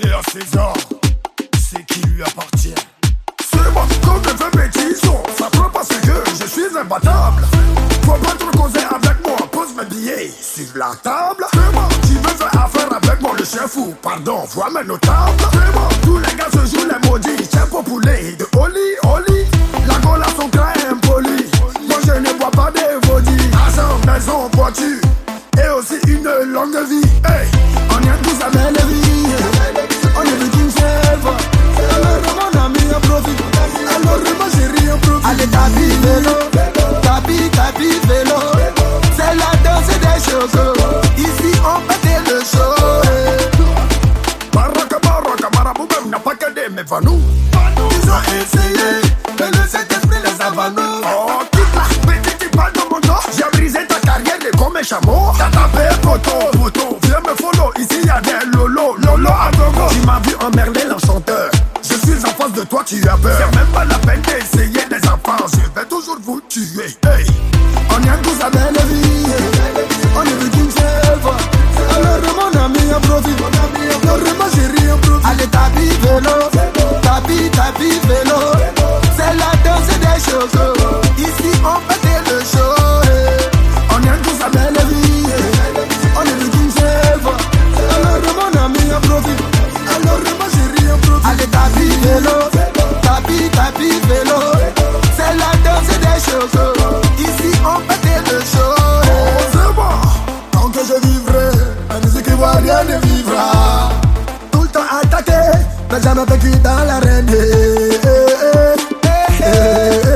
Et à César, c'est qui lui appartient. C'est moi, comme je fais bêtises, ça peut que je suis imbattable. Faut pas trop causer avec moi, pose mes billets sur la table. C'est moi, tu veux faire affaire avec moi, le chef fou, pardon, vois mes notables. C'est moi, tous les gars se jouent les maudits, chef poulet, de Oli, Oli. La gola sont très impolis, moi je ne bois pas des vaudis. Argent, maison, voiture, et aussi une longue vie. Ils ont essayé, mais le Saint-Esprit les a. Oh, toute la petite qui parle dans mon dos? J'ai brisé ta carrière de comme un chameau. T'as tapé poteau, poteau. Viens me follow, ici y'a des lolo, lolo à gogo. Tu m'as vu en Merlin l'enchanteur. Je suis en face de toi, tu as peur. C'est même pas la peine d'essayer des enfants. Je vais toujours vous tuer. Hey. On y a tous la belle vie. Jamais vécu dans l'arène. Eh, eh, eh,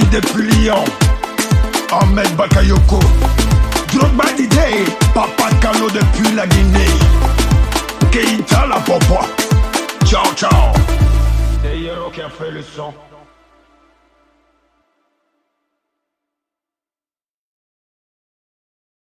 Wendy Dépliant, Ahmed Bakayoko, Drogba Didé, Papa Kalo depuis la Guinée, Keita la Popo, ciao ciao. Hero qui a fait le son.